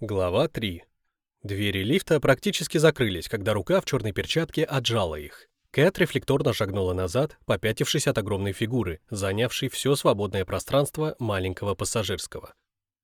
Глава 3. Двери лифта практически закрылись, когда рука в черной перчатке отжала их. Кэт рефлекторно шагнула назад, попятившись от огромной фигуры, занявшей все свободное пространство маленького пассажирского.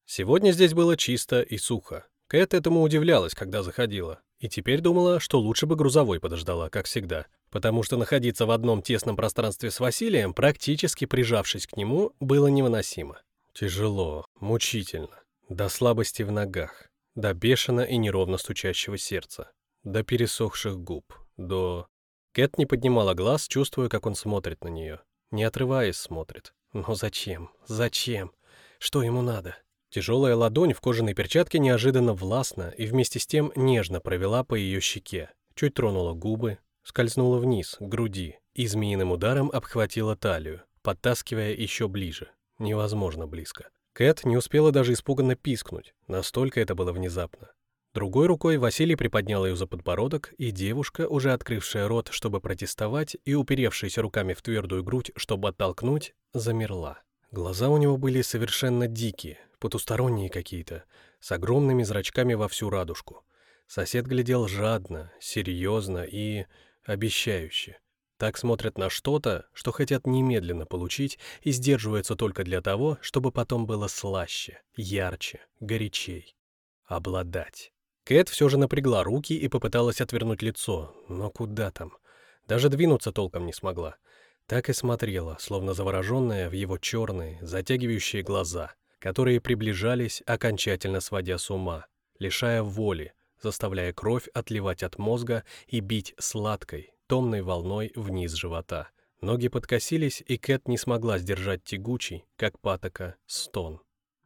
Сегодня здесь было чисто и сухо. Кэт этому удивлялась, когда заходила, и теперь думала, что лучше бы грузовой подождала, как всегда, потому что находиться в одном тесном пространстве с Василием, практически прижавшись к нему, было невыносимо. Тяжело, мучительно. До слабости в ногах, до бешено и неровно стучащего сердца, до пересохших губ, до... Кэт не поднимала глаз, чувствуя, как он смотрит на нее. Не отрываясь, смотрит. Но зачем? Зачем? Что ему надо? Тяжелая ладонь в кожаной перчатке неожиданно властно и вместе с тем нежно провела по ее щеке, чуть тронула губы, скользнула вниз, к груди и змеиным ударом обхватила талию, подтаскивая еще ближе, невозможно близко. Кэт не успела даже испуганно пискнуть, настолько это было внезапно. Другой рукой Василий приподнял ее за подбородок, и девушка, уже открывшая рот, чтобы протестовать, и уперевшаяся руками в твердую грудь, чтобы оттолкнуть, замерла. Глаза у него были совершенно дикие, потусторонние какие-то, с огромными зрачками во всю радужку. Сосед глядел жадно, серьезно и обещающе. Так смотрят на что-то, что хотят немедленно получить и сдерживаются только для того, чтобы потом было слаще, ярче, горячей. Обладать. Кэт все же напрягла руки и попыталась отвернуть лицо, но куда там? Даже двинуться толком не смогла. Так и смотрела, словно завороженная в его черные, затягивающие глаза, которые приближались, окончательно сводя с ума, лишая воли, заставляя кровь отливать от мозга и бить сладкой, томной волной вниз живота. Ноги подкосились, и Кэт не смогла сдержать тягучий, как патока, стон.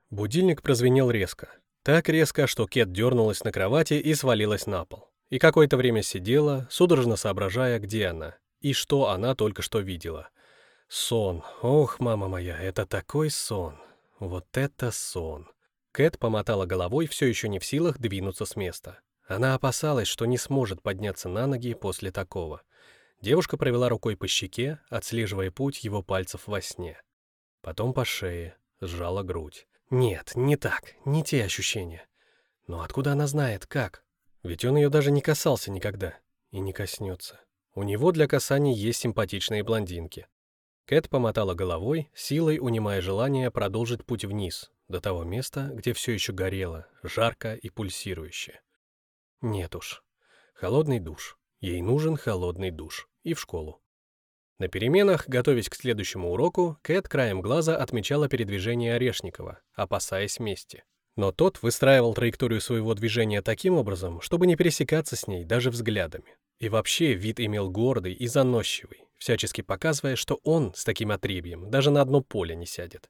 Будильник прозвенел резко. Так резко, что Кэт дернулась на кровати и свалилась на пол. И какое-то время сидела, судорожно соображая, где она, и что она только что видела. Сон. Ох, мама моя, это такой сон. Вот это сон. Кэт помотала головой, все еще не в силах двинуться с места. Она опасалась, что не сможет подняться на ноги после такого. Девушка провела рукой по щеке, отслеживая путь его пальцев во сне. Потом по шее, сжала грудь. Нет, не так, не те ощущения. Но откуда она знает, как? Ведь он ее даже не касался никогда. И не коснется. У него для касаний есть симпатичные блондинки. Кэт помотала головой, силой унимая желание продолжить путь вниз, до того места, где все еще горело, жарко и пульсирующе. Нет уж. Холодный душ. Ей нужен холодный душ. И в школу. На переменах, готовясь к следующему уроку, Кэт краем глаза отмечала передвижение Орешникова, опасаясь мести. Но тот выстраивал траекторию своего движения таким образом, чтобы не пересекаться с ней даже взглядами. И вообще вид имел гордый и заносчивый, всячески показывая, что он с таким отребьем даже на одно поле не сядет.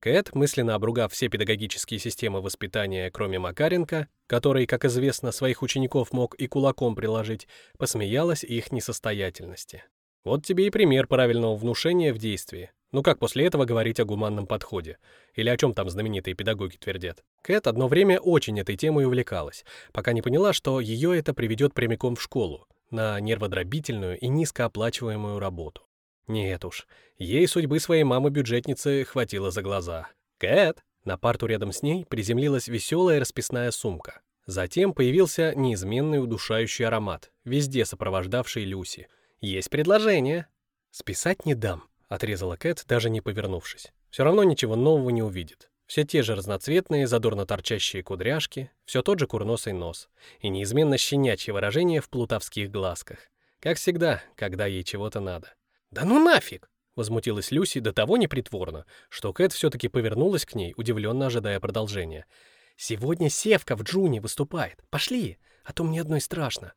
Кэт, мысленно обругав все педагогические системы воспитания, кроме Макаренко, который, как известно, своих учеников мог и кулаком приложить, посмеялась их несостоятельности. Вот тебе и пример правильного внушения в действии. Ну как после этого говорить о гуманном подходе? Или о чем там знаменитые педагоги твердят? Кэт одно время очень этой темой увлекалась, пока не поняла, что ее это приведет прямиком в школу, на нерводробительную и низкооплачиваемую работу. Нет уж, ей судьбы своей мамы-бюджетницы хватило за глаза. «Кэт!» На парту рядом с ней приземлилась веселая расписная сумка. Затем появился неизменный удушающий аромат, везде сопровождавший Люси. «Есть предложение!» «Списать не дам», — отрезала Кэт, даже не повернувшись. «Все равно ничего нового не увидит. Все те же разноцветные, задорно торчащие кудряшки, все тот же курносый нос и неизменно щенячье выражение в плутовских глазках. Как всегда, когда ей чего-то надо. «Да ну нафиг!» — возмутилась Люси до того непритворно, что Кэт все-таки повернулась к ней, удивленно ожидая продолжения. «Сегодня Севка в Джуне выступает. Пошли, а то мне одной страшно».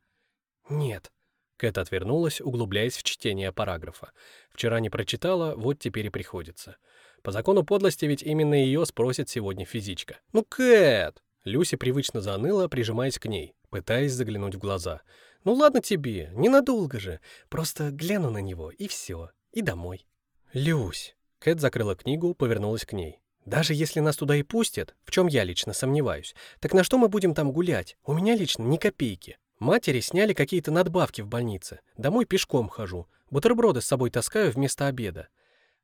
«Нет». Кэт отвернулась, углубляясь в чтение параграфа. Вчера не прочитала, вот теперь и приходится. По закону подлости ведь именно ее спросит сегодня физичка. «Ну, Кэт!» Люси привычно заныла, прижимаясь к ней, пытаясь заглянуть в глаза — ну ладно тебе, ненадолго же. Просто гляну на него, и все. И домой. Люсь. Кэт закрыла книгу, повернулась к ней. Даже если нас туда и пустят, в чем я лично сомневаюсь, так на что мы будем там гулять? У меня лично ни копейки. Матери сняли какие-то надбавки в больнице. Домой пешком хожу. Бутерброды с собой таскаю вместо обеда.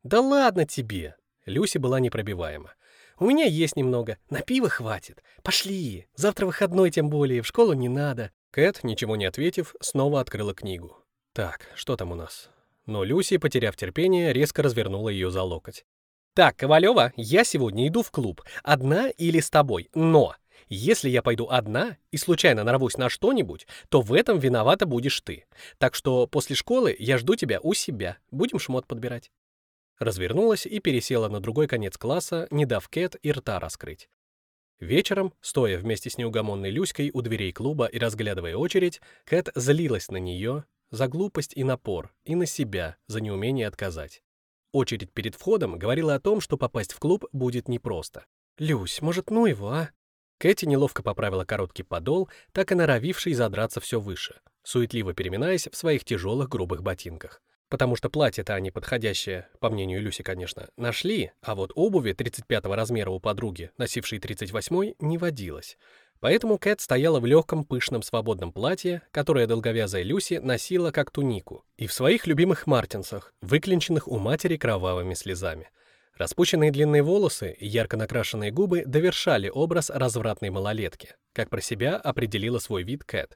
Да ладно тебе. Люси была непробиваема. У меня есть немного. На пиво хватит. Пошли. Завтра выходной тем более, в школу не надо». Кэт, ничего не ответив, снова открыла книгу. «Так, что там у нас?» Но Люси, потеряв терпение, резко развернула ее за локоть. «Так, Ковалева, я сегодня иду в клуб. Одна или с тобой. Но если я пойду одна и случайно нарвусь на что-нибудь, то в этом виновата будешь ты. Так что после школы я жду тебя у себя. Будем шмот подбирать». Развернулась и пересела на другой конец класса, не дав Кэт и рта раскрыть. Вечером, стоя вместе с неугомонной Люськой у дверей клуба и разглядывая очередь, Кэт злилась на нее за глупость и напор, и на себя за неумение отказать. Очередь перед входом говорила о том, что попасть в клуб будет непросто. «Люсь, может, ну его, а?» Кэти неловко поправила короткий подол, так и норовивший задраться все выше, суетливо переминаясь в своих тяжелых грубых ботинках. Потому что платье-то они подходящее, по мнению Люси, конечно, нашли, а вот обуви 35 размера у подруги, носившей 38 не водилось. Поэтому Кэт стояла в легком пышном свободном платье, которое долговязая Люси носила как тунику, и в своих любимых мартинсах, выклинченных у матери кровавыми слезами. Распущенные длинные волосы и ярко накрашенные губы довершали образ развратной малолетки, как про себя определила свой вид Кэт.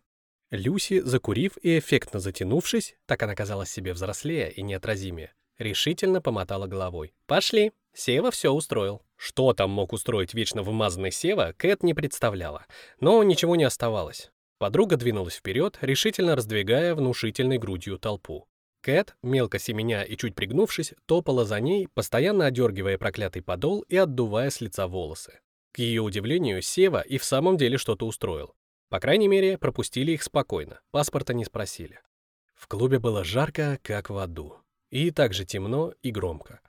Люси, закурив и эффектно затянувшись, так она казалась себе взрослее и неотразимее, решительно помотала головой. «Пошли!» Сева все устроил. Что там мог устроить вечно вымазанный Сева, Кэт не представляла, но ничего не оставалось. Подруга двинулась вперед, решительно раздвигая внушительной грудью толпу. Кэт, мелко семеня и чуть пригнувшись, топала за ней, постоянно одергивая проклятый подол и отдувая с лица волосы. К ее удивлению, Сева и в самом деле что-то устроил. По крайней мере, пропустили их спокойно, паспорта не спросили. В клубе было жарко, как в аду. И также темно и громко.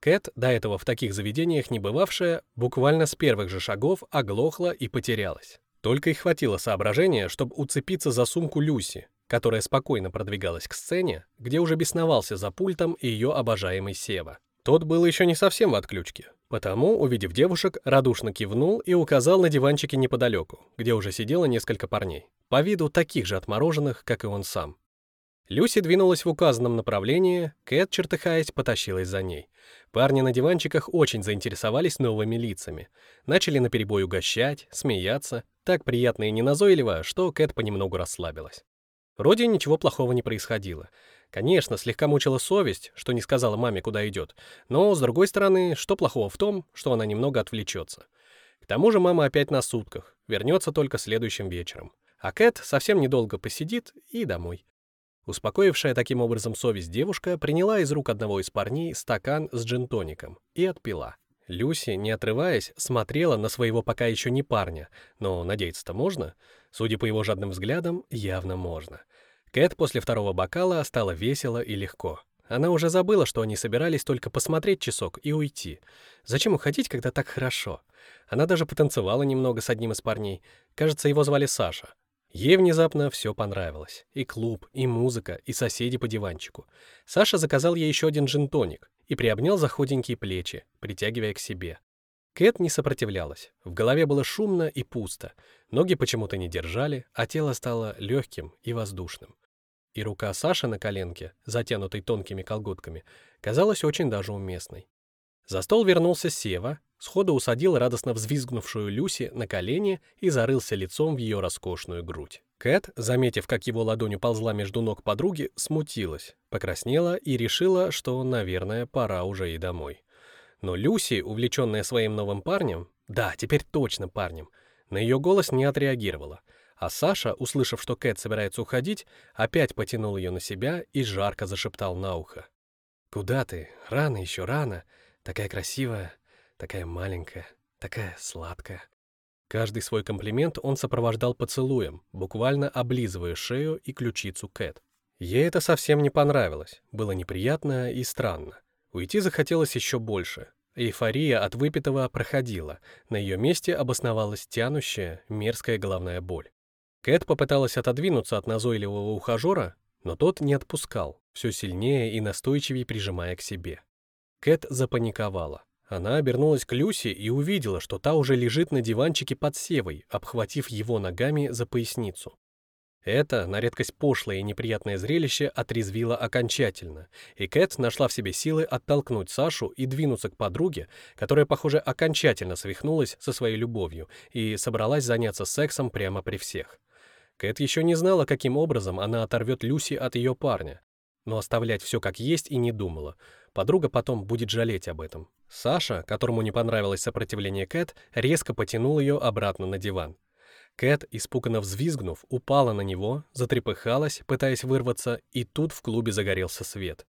Кэт, до этого в таких заведениях не бывавшая, буквально с первых же шагов оглохла и потерялась. Только и хватило соображения, чтобы уцепиться за сумку Люси, которая спокойно продвигалась к сцене, где уже бесновался за пультом ее обожаемый Сева. Тот был еще не совсем в отключке, потому, увидев девушек, радушно кивнул и указал на диванчики неподалеку, где уже сидело несколько парней, по виду таких же отмороженных, как и он сам. Люси двинулась в указанном направлении, Кэт, чертыхаясь, потащилась за ней. Парни на диванчиках очень заинтересовались новыми лицами. Начали наперебой угощать, смеяться. Так приятно и неназойливо, что Кэт понемногу расслабилась. Вроде ничего плохого не происходило. Конечно, слегка мучила совесть, что не сказала маме, куда идет. Но, с другой стороны, что плохого в том, что она немного отвлечется. К тому же мама опять на сутках, вернется только следующим вечером. А Кэт совсем недолго посидит и домой. Успокоившая таким образом совесть девушка приняла из рук одного из парней стакан с джинтоником и отпила. Люси, не отрываясь, смотрела на своего пока еще не парня, но надеяться-то можно. Судя по его жадным взглядам, явно можно. Кэт после второго бокала стала весело и легко. Она уже забыла, что они собирались только посмотреть часок и уйти. Зачем уходить, когда так хорошо? Она даже потанцевала немного с одним из парней. Кажется, его звали Саша. Ей внезапно все понравилось. И клуб, и музыка, и соседи по диванчику. Саша заказал ей еще один джин-тоник и приобнял за худенькие плечи, притягивая к себе. Кэт не сопротивлялась. В голове было шумно и пусто. Ноги почему-то не держали, а тело стало легким и воздушным. И рука Саши на коленке, затянутой тонкими колготками, казалась очень даже уместной. За стол вернулся Сева, сходу усадил радостно взвизгнувшую Люси на колени и зарылся лицом в ее роскошную грудь. Кэт, заметив, как его ладонь уползла между ног подруги, смутилась, покраснела и решила, что, наверное, пора уже и домой. Но Люси, увлеченная своим новым парнем, да, теперь точно парнем, на ее голос не отреагировала, а Саша, услышав, что Кэт собирается уходить, опять потянул ее на себя и жарко зашептал на ухо. «Куда ты? Рано еще, рано. Такая красивая, такая маленькая, такая сладкая. Каждый свой комплимент он сопровождал поцелуем, буквально облизывая шею и ключицу Кэт. Ей это совсем не понравилось, было неприятно и странно. Уйти захотелось еще больше. Эйфория от выпитого проходила, на ее месте обосновалась тянущая, мерзкая головная боль. Кэт попыталась отодвинуться от назойливого ухажера, но тот не отпускал, все сильнее и настойчивее прижимая к себе. Кэт запаниковала. Она обернулась к Люси и увидела, что та уже лежит на диванчике под севой, обхватив его ногами за поясницу. Это, на редкость пошлое и неприятное зрелище, отрезвило окончательно, и Кэт нашла в себе силы оттолкнуть Сашу и двинуться к подруге, которая, похоже, окончательно свихнулась со своей любовью и собралась заняться сексом прямо при всех. Кэт еще не знала, каким образом она оторвет Люси от ее парня, но оставлять все как есть и не думала. Подруга потом будет жалеть об этом. Саша, которому не понравилось сопротивление Кэт, резко потянул ее обратно на диван. Кэт, испуганно взвизгнув, упала на него, затрепыхалась, пытаясь вырваться, и тут в клубе загорелся свет.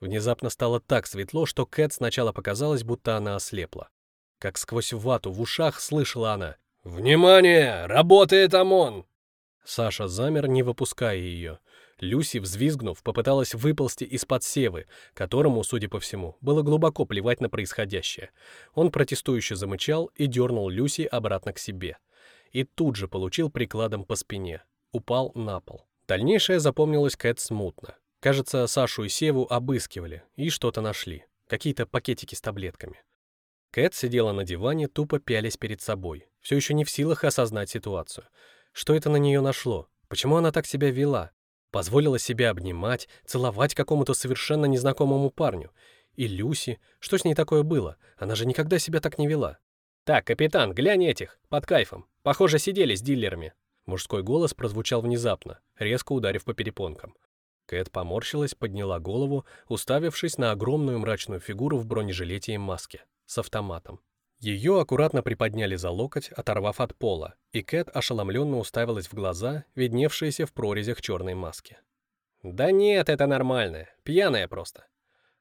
Внезапно стало так светло, что Кэт сначала показалось, будто она ослепла. Как сквозь вату в ушах слышала она «Внимание! Работает ОМОН!» Саша замер, не выпуская ее. Люси, взвизгнув, попыталась выползти из-под севы, которому, судя по всему, было глубоко плевать на происходящее. Он протестующе замычал и дернул Люси обратно к себе и тут же получил прикладом по спине. Упал на пол. Дальнейшее запомнилось Кэт смутно. Кажется, Сашу и Севу обыскивали и что-то нашли. Какие-то пакетики с таблетками. Кэт сидела на диване, тупо пялясь перед собой, все еще не в силах осознать ситуацию. Что это на нее нашло? Почему она так себя вела? Позволила себя обнимать, целовать какому-то совершенно незнакомому парню. И Люси, что с ней такое было? Она же никогда себя так не вела. «Так, капитан, глянь этих, под кайфом. Похоже, сидели с дилерами». Мужской голос прозвучал внезапно, резко ударив по перепонкам. Кэт поморщилась, подняла голову, уставившись на огромную мрачную фигуру в бронежилете и маске, с автоматом. Ее аккуратно приподняли за локоть, оторвав от пола, и Кэт ошеломленно уставилась в глаза, видневшиеся в прорезях черной маски. «Да нет, это нормально. Пьяная просто».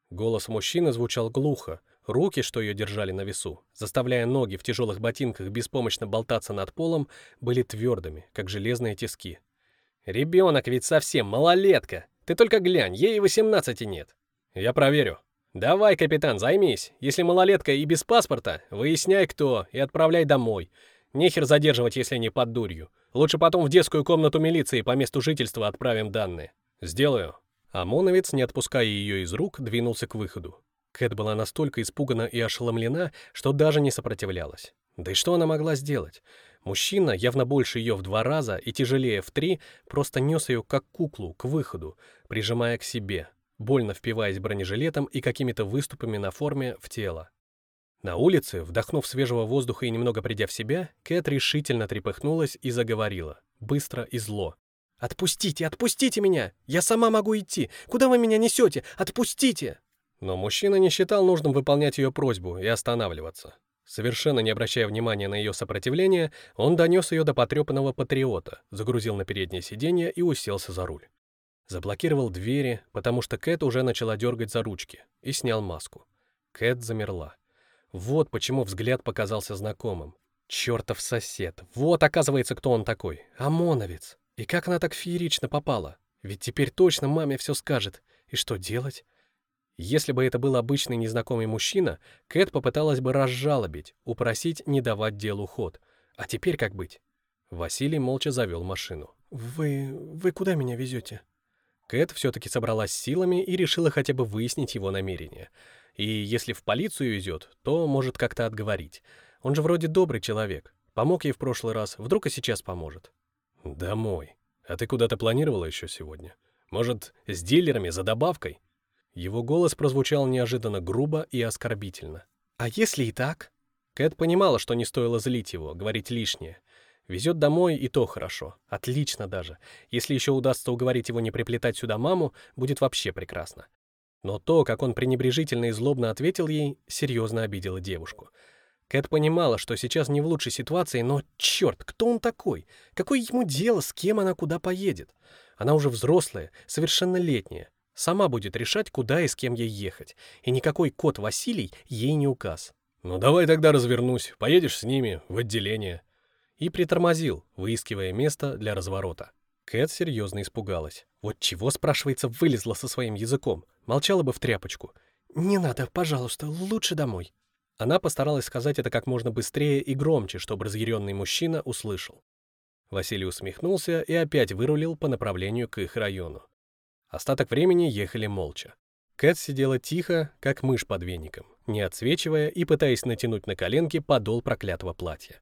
Голос мужчины звучал глухо, Руки, что ее держали на весу, заставляя ноги в тяжелых ботинках беспомощно болтаться над полом, были твердыми, как железные тиски. «Ребенок ведь совсем малолетка! Ты только глянь, ей восемнадцати нет!» «Я проверю». «Давай, капитан, займись. Если малолетка и без паспорта, выясняй, кто, и отправляй домой. Нехер задерживать, если не под дурью. Лучше потом в детскую комнату милиции по месту жительства отправим данные». «Сделаю». ОМОНовец, не отпуская ее из рук, двинулся к выходу. Кэт была настолько испугана и ошеломлена, что даже не сопротивлялась. Да и что она могла сделать? Мужчина, явно больше ее в два раза и тяжелее в три, просто нес ее как куклу к выходу, прижимая к себе, больно впиваясь бронежилетом и какими-то выступами на форме в тело. На улице, вдохнув свежего воздуха и немного придя в себя, Кэт решительно трепыхнулась и заговорила, быстро и зло. «Отпустите, отпустите меня! Я сама могу идти! Куда вы меня несете? Отпустите!» Но мужчина не считал нужным выполнять ее просьбу и останавливаться. Совершенно не обращая внимания на ее сопротивление, он донес ее до потрепанного патриота, загрузил на переднее сиденье и уселся за руль. Заблокировал двери, потому что Кэт уже начала дергать за ручки, и снял маску. Кэт замерла. Вот почему взгляд показался знакомым. Чертов сосед. Вот, оказывается, кто он такой. ОМОНовец. И как она так феерично попала? Ведь теперь точно маме все скажет. И что делать? Если бы это был обычный незнакомый мужчина, Кэт попыталась бы разжалобить, упросить не давать делу ход. А теперь как быть? Василий молча завел машину. «Вы... вы куда меня везете?» Кэт все-таки собралась силами и решила хотя бы выяснить его намерения. И если в полицию везет, то может как-то отговорить. Он же вроде добрый человек. Помог ей в прошлый раз, вдруг и сейчас поможет. «Домой. А ты куда-то планировала еще сегодня? Может, с дилерами за добавкой?» Его голос прозвучал неожиданно грубо и оскорбительно. «А если и так?» Кэт понимала, что не стоило злить его, говорить лишнее. Везет домой, и то хорошо. Отлично даже. Если еще удастся уговорить его не приплетать сюда маму, будет вообще прекрасно. Но то, как он пренебрежительно и злобно ответил ей, серьезно обидело девушку. Кэт понимала, что сейчас не в лучшей ситуации, но черт, кто он такой? Какое ему дело, с кем она куда поедет? Она уже взрослая, совершеннолетняя. Сама будет решать, куда и с кем ей ехать, и никакой кот Василий ей не указ. «Ну давай тогда развернусь, поедешь с ними в отделение». И притормозил, выискивая место для разворота. Кэт серьезно испугалась. Вот чего, спрашивается, вылезла со своим языком? Молчала бы в тряпочку. «Не надо, пожалуйста, лучше домой». Она постаралась сказать это как можно быстрее и громче, чтобы разъяренный мужчина услышал. Василий усмехнулся и опять вырулил по направлению к их району. Остаток времени ехали молча. Кэт сидела тихо, как мышь под веником, не отсвечивая и пытаясь натянуть на коленки подол проклятого платья.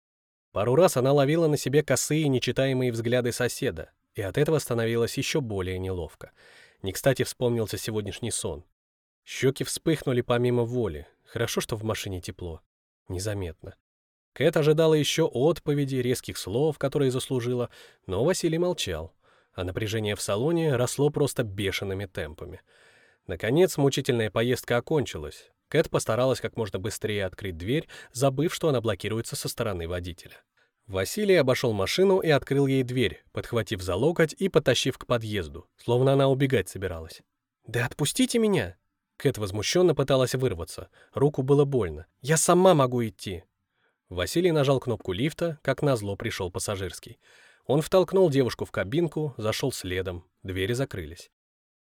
Пару раз она ловила на себе косые, нечитаемые взгляды соседа, И от этого становилось еще более неловко. Не кстати вспомнился сегодняшний сон. Щеки вспыхнули помимо воли. Хорошо, что в машине тепло. Незаметно. Кэт ожидала еще отповеди, резких слов, которые заслужила, но Василий молчал, а напряжение в салоне росло просто бешеными темпами. Наконец, мучительная поездка окончилась. Кэт постаралась как можно быстрее открыть дверь, забыв, что она блокируется со стороны водителя. Василий обошел машину и открыл ей дверь, подхватив за локоть и потащив к подъезду, словно она убегать собиралась. «Да отпустите меня!» Кэт возмущенно пыталась вырваться. Руку было больно. «Я сама могу идти!» Василий нажал кнопку лифта, как назло пришел пассажирский. Он втолкнул девушку в кабинку, зашел следом, двери закрылись.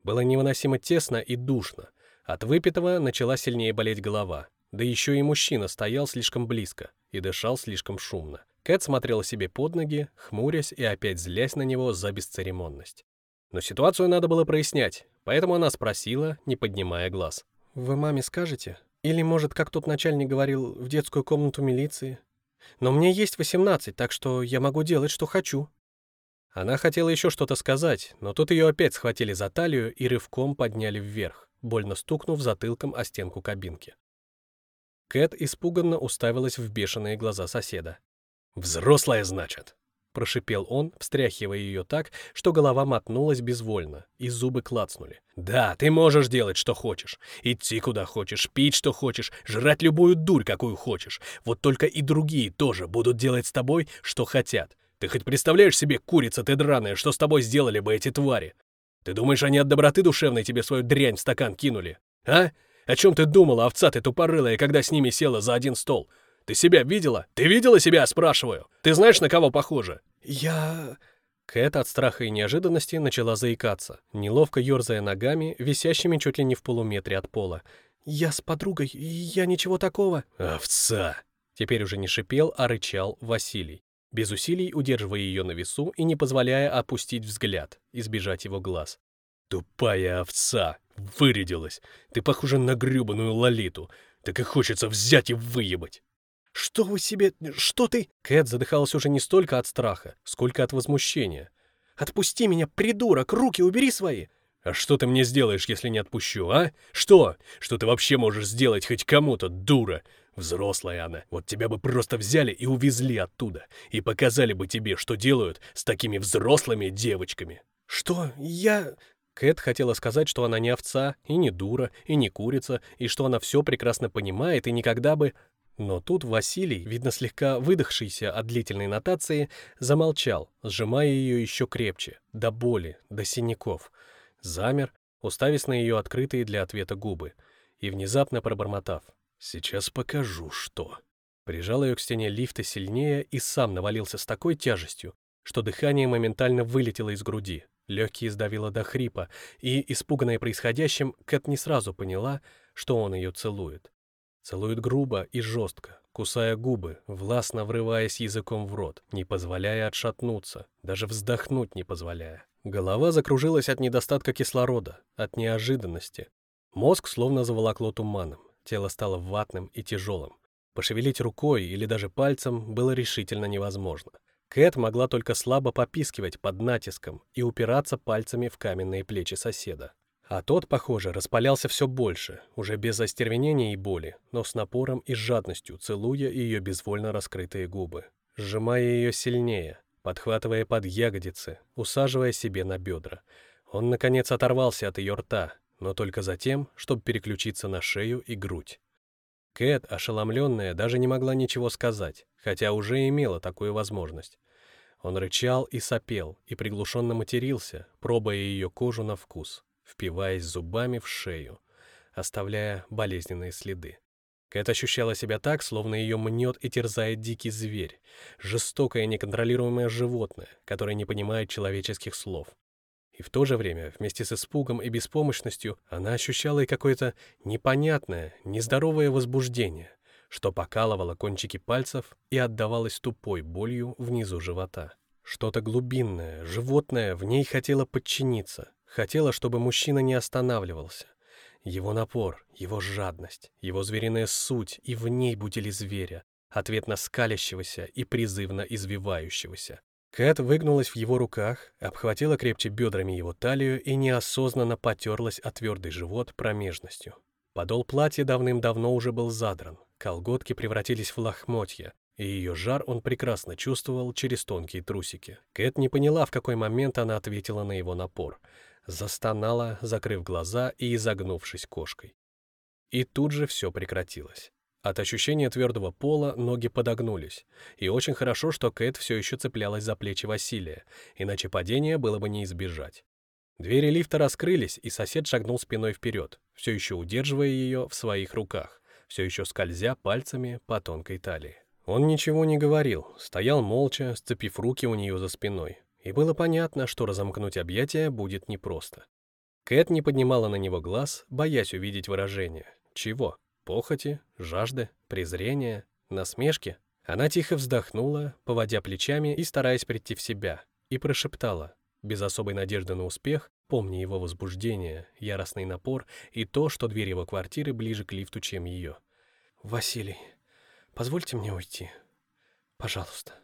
Было невыносимо тесно и душно. От выпитого начала сильнее болеть голова. Да еще и мужчина стоял слишком близко и дышал слишком шумно. Кэт смотрела себе под ноги, хмурясь и опять злясь на него за бесцеремонность. Но ситуацию надо было прояснять, поэтому она спросила, не поднимая глаз. «Вы маме скажете? Или, может, как тот начальник говорил, в детскую комнату милиции? Но мне есть 18, так что я могу делать, что хочу». Она хотела еще что-то сказать, но тут ее опять схватили за талию и рывком подняли вверх, больно стукнув затылком о стенку кабинки. Кэт испуганно уставилась в бешеные глаза соседа. «Взрослая, значит!» — прошипел он, встряхивая ее так, что голова мотнулась безвольно, и зубы клацнули. «Да, ты можешь делать, что хочешь. Идти куда хочешь, пить, что хочешь, жрать любую дурь, какую хочешь. Вот только и другие тоже будут делать с тобой, что хотят. Ты хоть представляешь себе, курица ты драная, что с тобой сделали бы эти твари? Ты думаешь, они от доброты душевной тебе свою дрянь в стакан кинули? А? О чем ты думала, овца ты тупорылая, когда с ними села за один стол? Ты себя видела? Ты видела себя, спрашиваю? Ты знаешь, на кого похоже?» «Я...» Кэт от страха и неожиданности начала заикаться, неловко ерзая ногами, висящими чуть ли не в полуметре от пола. «Я с подругой, я ничего такого...» «Овца!» Теперь уже не шипел, а рычал Василий, без усилий удерживая ее на весу и не позволяя опустить взгляд, избежать его глаз. «Тупая овца! Вырядилась! Ты похожа на гребаную лолиту! Так и хочется взять и выебать!» «Что вы себе... Что ты...» Кэт задыхалась уже не столько от страха, сколько от возмущения. «Отпусти меня, придурок! Руки убери свои!» «А что ты мне сделаешь, если не отпущу, а? Что? Что ты вообще можешь сделать хоть кому-то, дура? Взрослая она. Вот тебя бы просто взяли и увезли оттуда. И показали бы тебе, что делают с такими взрослыми девочками». «Что? Я...» Кэт хотела сказать, что она не овца, и не дура, и не курица, и что она все прекрасно понимает и никогда бы... Но тут Василий, видно слегка выдохшийся от длительной нотации, замолчал, сжимая ее еще крепче, до боли, до синяков. Замер, уставясь на ее открытые для ответа губы, и внезапно пробормотав. «Сейчас покажу, что...» Прижал ее к стене лифта сильнее и сам навалился с такой тяжестью, что дыхание моментально вылетело из груди, легкие сдавило до хрипа, и, испуганная происходящим, Кэт не сразу поняла, что он ее целует. Целует грубо и жестко, кусая губы, властно врываясь языком в рот, не позволяя отшатнуться, даже вздохнуть не позволяя. Голова закружилась от недостатка кислорода, от неожиданности. Мозг словно заволокло туманом, тело стало ватным и тяжелым. Пошевелить рукой или даже пальцем было решительно невозможно. Кэт могла только слабо попискивать под натиском и упираться пальцами в каменные плечи соседа. А тот, похоже, распалялся все больше, уже без остервенения и боли, но с напором и жадностью, целуя ее безвольно раскрытые губы, сжимая ее сильнее, подхватывая под ягодицы, усаживая себе на бедра. Он, наконец, оторвался от ее рта, но только затем, чтобы переключиться на шею и грудь. Кэт, ошеломленная, даже не могла ничего сказать, хотя уже имела такую возможность. Он рычал и сопел, и приглушенно матерился, пробуя ее кожу на вкус впиваясь зубами в шею, оставляя болезненные следы. Кэт ощущала себя так, словно ее мнет и терзает дикий зверь, жестокое неконтролируемое животное, которое не понимает человеческих слов. И в то же время, вместе с испугом и беспомощностью, она ощущала и какое-то непонятное, нездоровое возбуждение, что покалывало кончики пальцев и отдавалось тупой болью внизу живота. Что-то глубинное, животное в ней хотело подчиниться, Хотела, чтобы мужчина не останавливался. Его напор, его жадность, его звериная суть и в ней будили зверя, ответно скалящегося и призывно извивающегося. Кэт выгнулась в его руках, обхватила крепче бедрами его талию и неосознанно потерлась о твердый живот промежностью. Подол платья давным-давно уже был задран, колготки превратились в лохмотья, и ее жар он прекрасно чувствовал через тонкие трусики. Кэт не поняла, в какой момент она ответила на его напор. Застонала, закрыв глаза и изогнувшись кошкой. И тут же все прекратилось. От ощущения твердого пола ноги подогнулись, и очень хорошо, что Кэт все еще цеплялась за плечи Василия, иначе падения было бы не избежать. Двери лифта раскрылись, и сосед шагнул спиной вперед, все еще удерживая ее в своих руках, все еще скользя пальцами по тонкой талии. Он ничего не говорил, стоял молча, сцепив руки у нее за спиной, и было понятно, что разомкнуть объятия будет непросто. Кэт не поднимала на него глаз, боясь увидеть выражение. Чего? Похоти, жажды, презрения, насмешки. Она тихо вздохнула, поводя плечами и стараясь прийти в себя, и прошептала, без особой надежды на успех, помня его возбуждение, яростный напор и то, что дверь его квартиры ближе к лифту, чем ее. «Василий, позвольте мне уйти. Пожалуйста».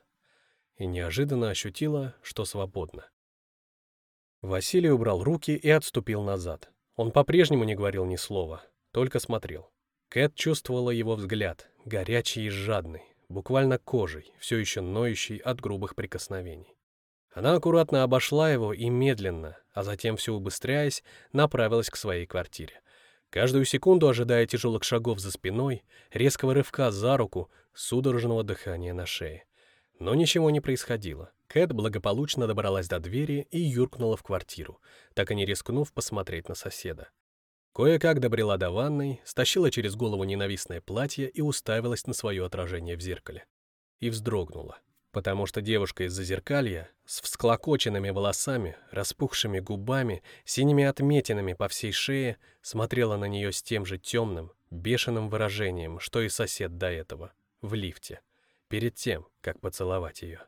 И неожиданно ощутила, что свободна. Василий убрал руки и отступил назад. Он по-прежнему не говорил ни слова, только смотрел. Кэт чувствовала его взгляд, горячий и жадный, буквально кожей, все еще ноющий от грубых прикосновений. Она аккуратно обошла его и медленно, а затем все убыстряясь, направилась к своей квартире. Каждую секунду ожидая тяжелых шагов за спиной, резкого рывка за руку, судорожного дыхания на шее. Но ничего не происходило. Кэт благополучно добралась до двери и юркнула в квартиру, так и не рискнув посмотреть на соседа. Кое-как добрела до ванной, стащила через голову ненавистное платье и уставилась на свое отражение в зеркале. И вздрогнула, потому что девушка из зазеркалья с всклокоченными волосами, распухшими губами, синими отметинами по всей шее смотрела на нее с тем же темным, бешеным выражением, что и сосед до этого, в лифте, перед тем, как поцеловать ее.